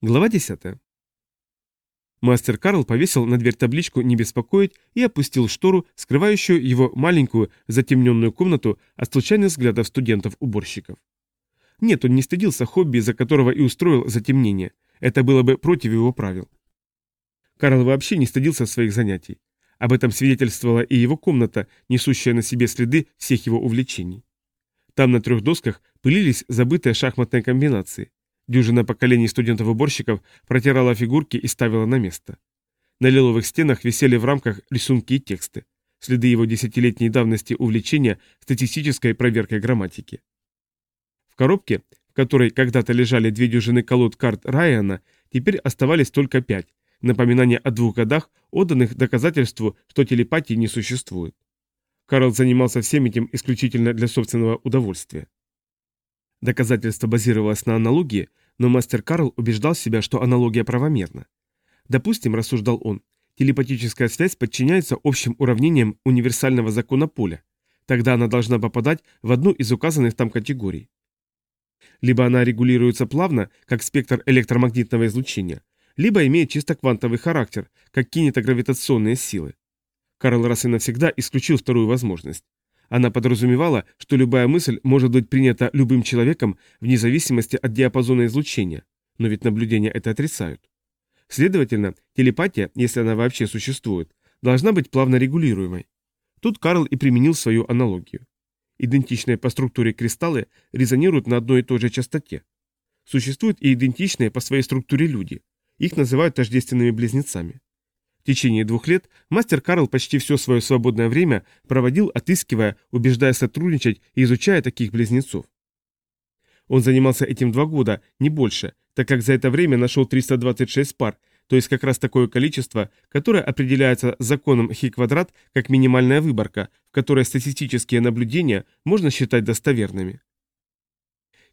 Глава 10. Мастер Карл повесил на дверь табличку «Не беспокоить» и опустил штору, скрывающую его маленькую затемненную комнату от случайных взглядов студентов-уборщиков. Нет, он не стыдился хобби, из-за которого и устроил затемнение. Это было бы против его правил. Карл вообще не стыдился своих занятий. Об этом свидетельствовала и его комната, несущая на себе следы всех его увлечений. Там на трех досках пылились забытые шахматные комбинации. Дюжина поколений студентов-уборщиков протирала фигурки и ставила на место. На лиловых стенах висели в рамках рисунки и тексты, следы его десятилетней давности увлечения статистической проверкой грамматики. В коробке, в которой когда-то лежали две дюжины колод карт Райана, теперь оставались только пять, напоминание о двух годах, отданных доказательству, что телепатии не существует. Карл занимался всем этим исключительно для собственного удовольствия. Доказательство базировалось на аналогии, но мастер Карл убеждал себя, что аналогия правомерна. Допустим, рассуждал он, телепатическая связь подчиняется общим уравнениям универсального закона поля. Тогда она должна попадать в одну из указанных там категорий. Либо она регулируется плавно, как спектр электромагнитного излучения, либо имеет чисто квантовый характер, как кинетогравитационные силы. Карл раз и навсегда исключил вторую возможность. Она подразумевала, что любая мысль может быть принята любым человеком вне зависимости от диапазона излучения, но ведь наблюдения это отрицают. Следовательно, телепатия, если она вообще существует, должна быть плавно регулируемой. Тут Карл и применил свою аналогию. Идентичные по структуре кристаллы резонируют на одной и той же частоте. Существуют и идентичные по своей структуре люди. Их называют тождественными близнецами. В течение двух лет мастер Карл почти все свое свободное время проводил, отыскивая, убеждая сотрудничать и изучая таких близнецов. Он занимался этим два года, не больше, так как за это время нашел 326 пар, то есть как раз такое количество, которое определяется законом Хи-квадрат как минимальная выборка, в которой статистические наблюдения можно считать достоверными.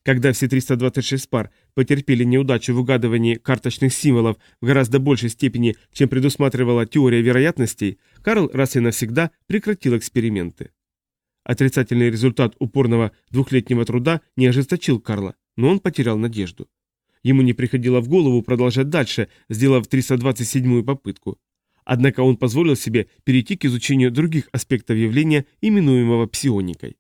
Когда все 326 пар потерпели неудачу в угадывании карточных символов в гораздо большей степени, чем предусматривала теория вероятностей, Карл раз и навсегда прекратил эксперименты. Отрицательный результат упорного двухлетнего труда не ожесточил Карла, но он потерял надежду. Ему не приходило в голову продолжать дальше, сделав 327-ю попытку. Однако он позволил себе перейти к изучению других аспектов явления, именуемого псионикой.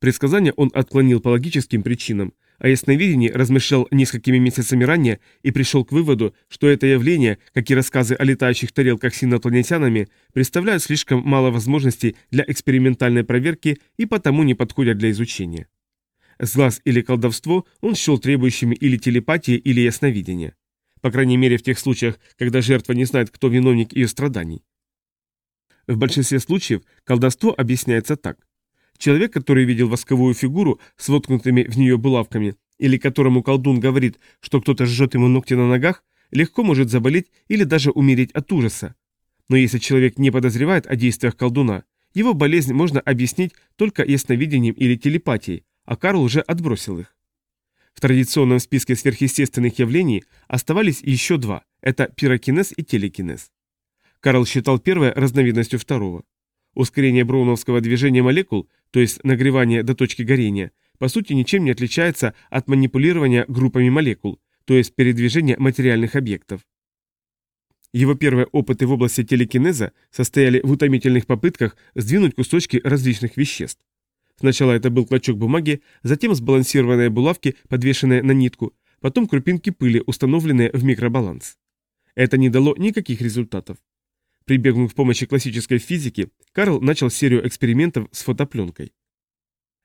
Предсказания он отклонил по логическим причинам, а ясновидении размышлял несколькими месяцами ранее и пришел к выводу, что это явление, как и рассказы о летающих тарелках с инопланетянами, представляют слишком мало возможностей для экспериментальной проверки и потому не подходят для изучения. Сглаз или колдовство он счел требующими или телепатии, или ясновидения. По крайней мере в тех случаях, когда жертва не знает, кто виновник ее страданий. В большинстве случаев колдовство объясняется так. Человек, который видел восковую фигуру с воткнутыми в нее булавками, или которому колдун говорит, что кто-то жжет ему ногти на ногах, легко может заболеть или даже умереть от ужаса. Но если человек не подозревает о действиях колдуна, его болезнь можно объяснить только ясновидением или телепатией, а Карл уже отбросил их. В традиционном списке сверхъестественных явлений оставались еще два – это пирокинез и телекинез. Карл считал первое разновидностью второго. Ускорение броуновского движения молекул, то есть нагревание до точки горения, по сути ничем не отличается от манипулирования группами молекул, то есть передвижения материальных объектов. Его первые опыты в области телекинеза состояли в утомительных попытках сдвинуть кусочки различных веществ. Сначала это был клочок бумаги, затем сбалансированные булавки, подвешенные на нитку, потом крупинки пыли, установленные в микробаланс. Это не дало никаких результатов. Прибегнув к помощи классической физики, Карл начал серию экспериментов с фотопленкой.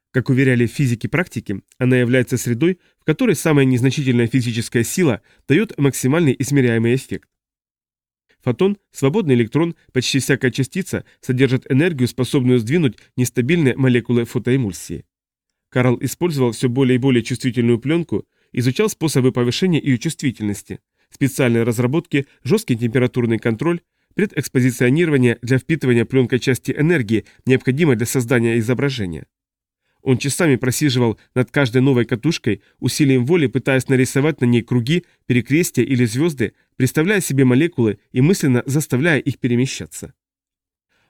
Как уверяли физики практики, она является средой, в которой самая незначительная физическая сила дает максимальный измеряемый эффект. Фотон, свободный электрон, почти всякая частица содержит энергию, способную сдвинуть нестабильные молекулы фотоэмульсии. Карл использовал все более и более чувствительную пленку, изучал способы повышения ее чувствительности, специальные разработки, жесткий температурный контроль, Предэкспозиционирование для впитывания пленкой части энергии, необходимой для создания изображения. Он часами просиживал над каждой новой катушкой, усилием воли пытаясь нарисовать на ней круги, перекрестия или звезды, представляя себе молекулы и мысленно заставляя их перемещаться.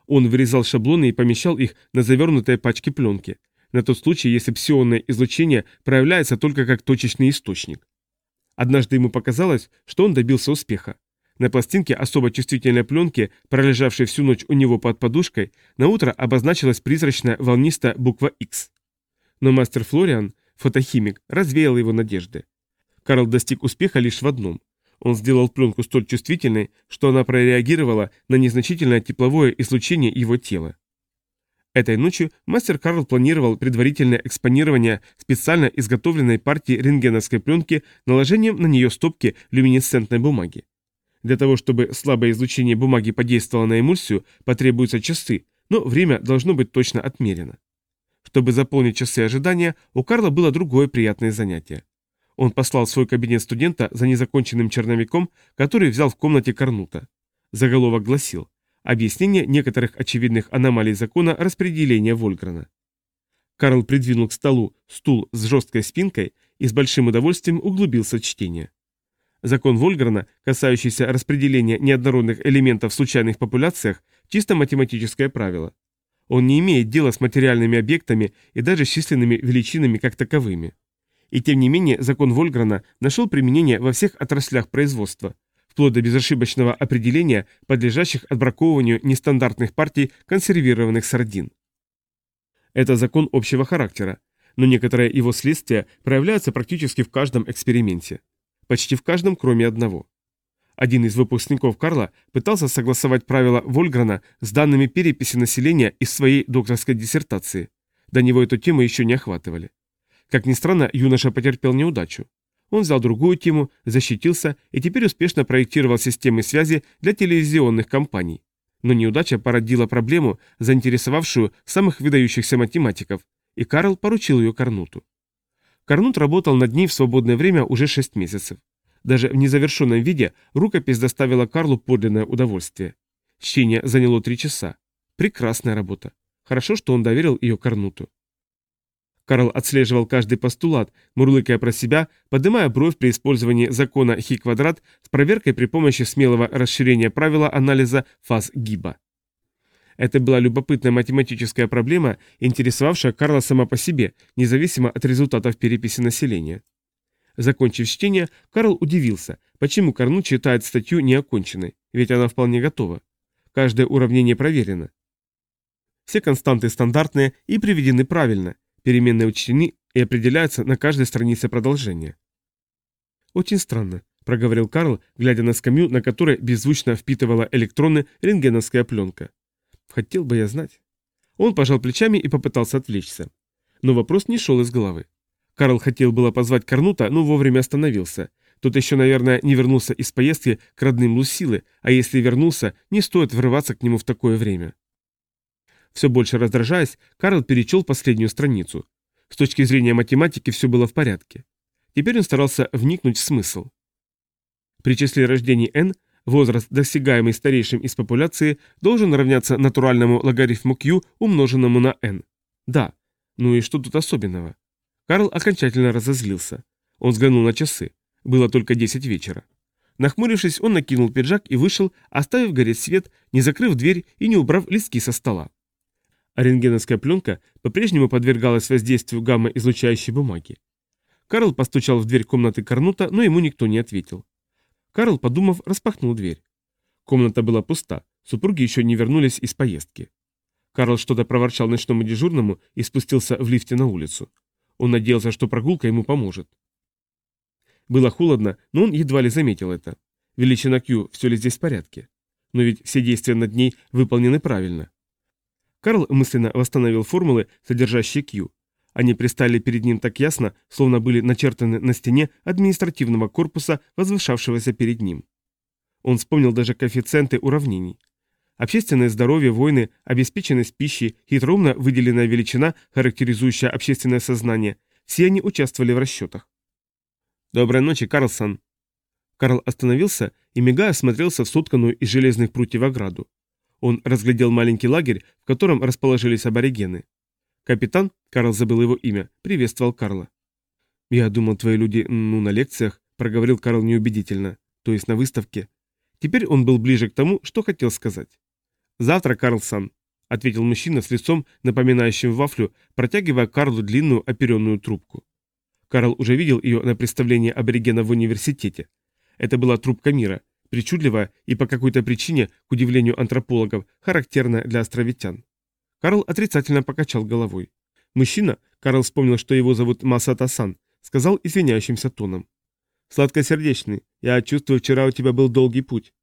Он вырезал шаблоны и помещал их на завернутые пачки пленки, на тот случай, если псионное излучение проявляется только как точечный источник. Однажды ему показалось, что он добился успеха. На пластинке особо чувствительной пленки, пролежавшей всю ночь у него под подушкой, на утро обозначилась призрачная волнистая буква X. Но мастер Флориан, фотохимик, развеял его надежды. Карл достиг успеха лишь в одном. Он сделал пленку столь чувствительной, что она прореагировала на незначительное тепловое излучение его тела. Этой ночью мастер Карл планировал предварительное экспонирование специально изготовленной партии рентгеновской пленки наложением на нее стопки люминесцентной бумаги. Для того, чтобы слабое излучение бумаги подействовало на эмульсию, потребуются часы, но время должно быть точно отмерено. Чтобы заполнить часы ожидания, у Карла было другое приятное занятие. Он послал в свой кабинет студента за незаконченным черновиком, который взял в комнате Карнута. Заголовок гласил «Объяснение некоторых очевидных аномалий закона распределения Вольграна». Карл придвинул к столу стул с жесткой спинкой и с большим удовольствием углубился в чтение. Закон Вольграна, касающийся распределения неоднородных элементов в случайных популяциях, чисто математическое правило. Он не имеет дела с материальными объектами и даже с численными величинами как таковыми. И тем не менее закон Вольграна нашел применение во всех отраслях производства, вплоть до безошибочного определения подлежащих отбраковыванию нестандартных партий консервированных сардин. Это закон общего характера, но некоторые его следствия проявляются практически в каждом эксперименте. Почти в каждом, кроме одного. Один из выпускников Карла пытался согласовать правила Вольграна с данными переписи населения из своей докторской диссертации. До него эту тему еще не охватывали. Как ни странно, юноша потерпел неудачу. Он взял другую тему, защитился и теперь успешно проектировал системы связи для телевизионных компаний. Но неудача породила проблему, заинтересовавшую самых выдающихся математиков, и Карл поручил ее Карнуту. Карнут работал над ней в свободное время уже 6 месяцев. Даже в незавершенном виде рукопись доставила Карлу подлинное удовольствие. Чтение заняло три часа. Прекрасная работа. Хорошо, что он доверил ее Карнуту. Карл отслеживал каждый постулат, мурлыкая про себя, поднимая бровь при использовании закона Хи-квадрат с проверкой при помощи смелого расширения правила анализа фаз гиба. Это была любопытная математическая проблема, интересовавшая Карла сама по себе, независимо от результатов переписи населения. Закончив чтение, Карл удивился, почему Карну читает статью неоконченной, ведь она вполне готова. Каждое уравнение проверено. Все константы стандартные и приведены правильно, Переменные учтены и определяются на каждой странице продолжения. Очень странно, проговорил Карл, глядя на скамью, на которой беззвучно впитывала электроны рентгеновская пленка. Хотел бы я знать. Он пожал плечами и попытался отвлечься. Но вопрос не шел из головы. Карл хотел было позвать Карнута, но вовремя остановился. Тот еще, наверное, не вернулся из поездки к родным Лусилы, а если вернулся, не стоит врываться к нему в такое время. Все больше раздражаясь, Карл перечел последнюю страницу. С точки зрения математики все было в порядке. Теперь он старался вникнуть в смысл. При числе рождений n возраст, достигаемый старейшим из популяции, должен равняться натуральному логарифму q, умноженному на n. Да, ну и что тут особенного? Карл окончательно разозлился. Он взглянул на часы. Было только 10 вечера. Нахмурившись, он накинул пиджак и вышел, оставив гореть свет, не закрыв дверь и не убрав листки со стола а рентгеновская пленка по-прежнему подвергалась воздействию гамма-излучающей бумаги. Карл постучал в дверь комнаты Карнута, но ему никто не ответил. Карл, подумав, распахнул дверь. Комната была пуста, супруги еще не вернулись из поездки. Карл что-то проворчал ночному дежурному и спустился в лифте на улицу. Он надеялся, что прогулка ему поможет. Было холодно, но он едва ли заметил это. Величина Q, все ли здесь в порядке? Но ведь все действия над ней выполнены правильно. Карл мысленно восстановил формулы, содержащие Q. Они пристали перед ним так ясно, словно были начертаны на стене административного корпуса, возвышавшегося перед ним. Он вспомнил даже коэффициенты уравнений. Общественное здоровье, войны, обеспеченность пищи, хитроумно выделенная величина, характеризующая общественное сознание, все они участвовали в расчетах. «Доброй ночи, Карлсон!» Карл остановился и, мигая, осмотрелся в сотканную из железных прутьев ограду. Он разглядел маленький лагерь, в котором расположились аборигены. Капитан, Карл забыл его имя, приветствовал Карла. «Я думал, твои люди, ну, на лекциях», — проговорил Карл неубедительно, то есть на выставке. Теперь он был ближе к тому, что хотел сказать. «Завтра, Карлсон», — ответил мужчина с лицом, напоминающим вафлю, протягивая Карлу длинную оперенную трубку. Карл уже видел ее на представлении аборигенов в университете. Это была трубка мира, причудливая и по какой-то причине, к удивлению антропологов, характерная для островитян. Карл отрицательно покачал головой. Мужчина, Карл вспомнил, что его зовут Масата-сан, сказал извиняющимся тоном. «Сладкосердечный, я чувствую, вчера у тебя был долгий путь».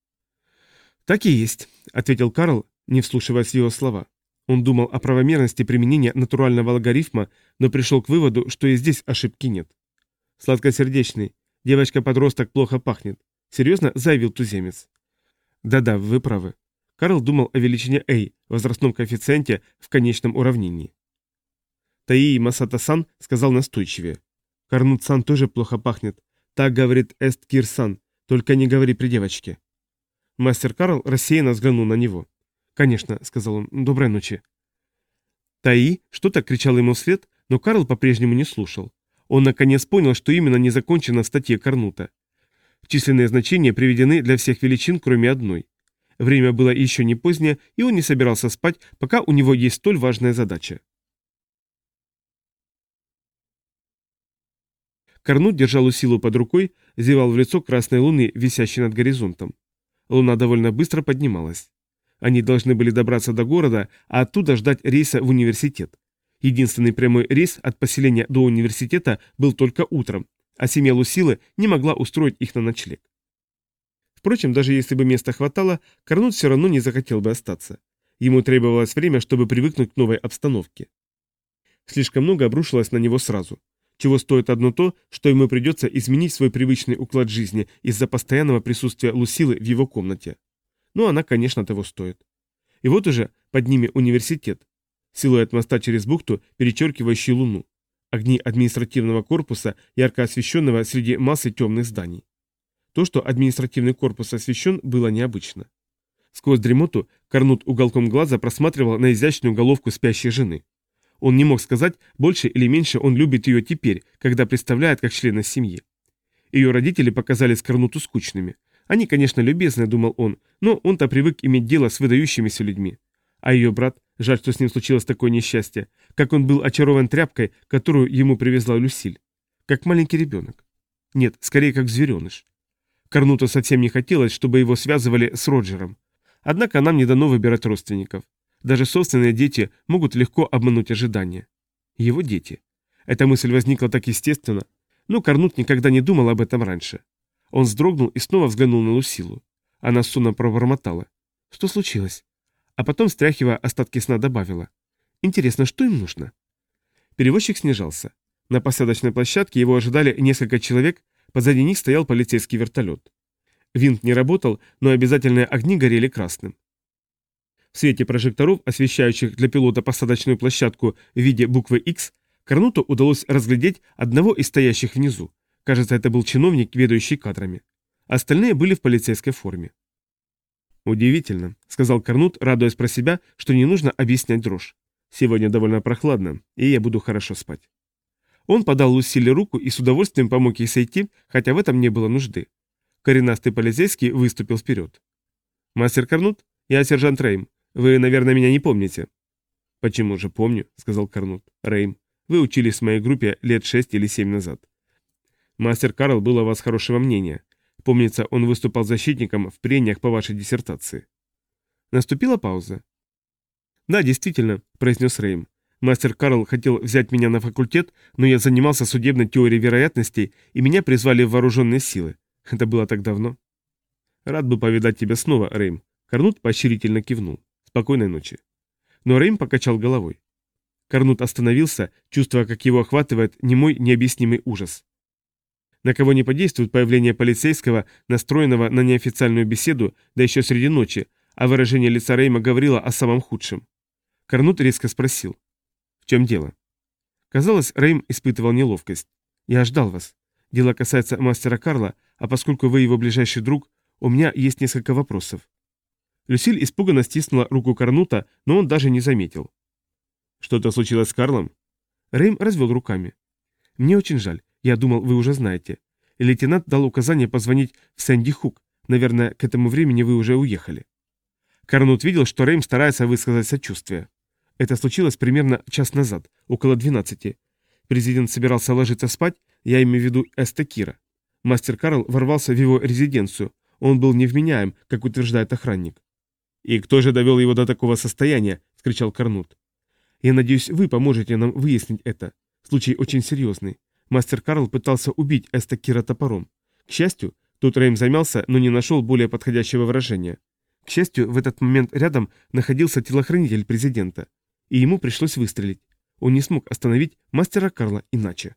«Так и есть», — ответил Карл, не вслушиваясь в его слова. Он думал о правомерности применения натурального логарифма, но пришел к выводу, что и здесь ошибки нет. «Сладкосердечный, девочка-подросток плохо пахнет», — серьезно заявил туземец. «Да-да, вы правы». Карл думал о величине A, возрастном коэффициенте в конечном уравнении. Таи Масата-сан сказал настойчивее. «Карнут-сан тоже плохо пахнет. Так говорит Эст-Кир-сан, только не говори при девочке». Мастер Карл рассеянно взглянул на него. «Конечно», — сказал он, — «доброй ночи». Таи что-то кричал ему вслед, но Карл по-прежнему не слушал. Он наконец понял, что именно не закончено в статье Карнута. Численные значения приведены для всех величин, кроме одной. Время было еще не позднее, и он не собирался спать, пока у него есть столь важная задача. Карнут держал Усилу под рукой, зевал в лицо красной луны, висящей над горизонтом. Луна довольно быстро поднималась. Они должны были добраться до города, а оттуда ждать рейса в университет. Единственный прямой рейс от поселения до университета был только утром, а семья Лусилы не могла устроить их на ночлег. Впрочем, даже если бы места хватало, Карнут все равно не захотел бы остаться. Ему требовалось время, чтобы привыкнуть к новой обстановке. Слишком много обрушилось на него сразу. Чего стоит одно то, что ему придется изменить свой привычный уклад жизни из-за постоянного присутствия Лусилы в его комнате. Но она, конечно, того стоит. И вот уже под ними университет. Силуэт моста через бухту, перечеркивающий луну. Огни административного корпуса, ярко освещенного среди массы темных зданий. То, что административный корпус освещен, было необычно. Сквозь дремоту Корнут уголком глаза просматривал на изящную головку спящей жены. Он не мог сказать, больше или меньше он любит ее теперь, когда представляет как члена семьи. Ее родители показались Корнуту скучными. Они, конечно, любезны, думал он, но он-то привык иметь дело с выдающимися людьми. А ее брат, жаль, что с ним случилось такое несчастье, как он был очарован тряпкой, которую ему привезла Люсиль. Как маленький ребенок. Нет, скорее как звереныш. Корнуту совсем не хотелось, чтобы его связывали с Роджером. Однако нам не дано выбирать родственников. Даже собственные дети могут легко обмануть ожидания. Его дети. Эта мысль возникла так естественно, но Корнут никогда не думал об этом раньше. Он вздрогнул и снова взглянул на Лусилу. Она сонно пробормотала. Что случилось? А потом, стряхивая остатки сна, добавила. Интересно, что им нужно? Перевозчик снижался. На посадочной площадке его ожидали несколько человек, позади них стоял полицейский вертолет. Винт не работал, но обязательные огни горели красным. В свете прожекторов, освещающих для пилота посадочную площадку в виде буквы X, Карнуту удалось разглядеть одного из стоящих внизу. Кажется, это был чиновник, ведущий кадрами. Остальные были в полицейской форме. «Удивительно», — сказал Корнут, радуясь про себя, что не нужно объяснять дрожь. «Сегодня довольно прохладно, и я буду хорошо спать». Он подал Лусиле руку и с удовольствием помог ей сойти, хотя в этом не было нужды. Коренастый полицейский выступил вперед. «Мастер Корнут, я сержант Рейм. Вы, наверное, меня не помните». «Почему же помню», — сказал Корнут. «Рейм, вы учились в моей группе лет шесть или семь назад. Мастер Карл был о вас хорошего мнения. Помнится, он выступал защитником в прениях по вашей диссертации. Наступила пауза. «Да, действительно», — произнес Рейм. «Мастер Карл хотел взять меня на факультет, но я занимался судебной теорией вероятностей, и меня призвали в вооруженные силы. Это было так давно». «Рад бы повидать тебя снова, Рейм». Карнут поощрительно кивнул. «Спокойной ночи». Но Рейм покачал головой. Карнут остановился, чувствуя, как его охватывает немой необъяснимый ужас. На кого не подействует появление полицейского, настроенного на неофициальную беседу, да еще среди ночи, а выражение лица Рейма говорило о самом худшем. Корнут резко спросил. «В чем дело?» Казалось, Рейм испытывал неловкость. «Я ждал вас. Дело касается мастера Карла, а поскольку вы его ближайший друг, у меня есть несколько вопросов». Люсиль испуганно стиснула руку Корнута, но он даже не заметил. «Что-то случилось с Карлом?» Рейм развел руками. «Мне очень жаль. Я думал, вы уже знаете. лейтенант дал указание позвонить в Сэнди Хук. Наверное, к этому времени вы уже уехали. Карнут видел, что Рэйм старается высказать сочувствие. Это случилось примерно час назад, около 12. Президент собирался ложиться спать, Я имею в виду Эстекира. Мастер Карл ворвался в его резиденцию. Он был невменяем, как утверждает охранник. «И кто же довел его до такого состояния?» – скричал Карнут. «Я надеюсь, вы поможете нам выяснить это. Случай очень серьезный. Мастер Карл пытался убить Эстекира топором. К счастью, тут Рэйм замялся, но не нашел более подходящего выражения. К счастью, в этот момент рядом находился телохранитель президента, и ему пришлось выстрелить. Он не смог остановить мастера Карла иначе.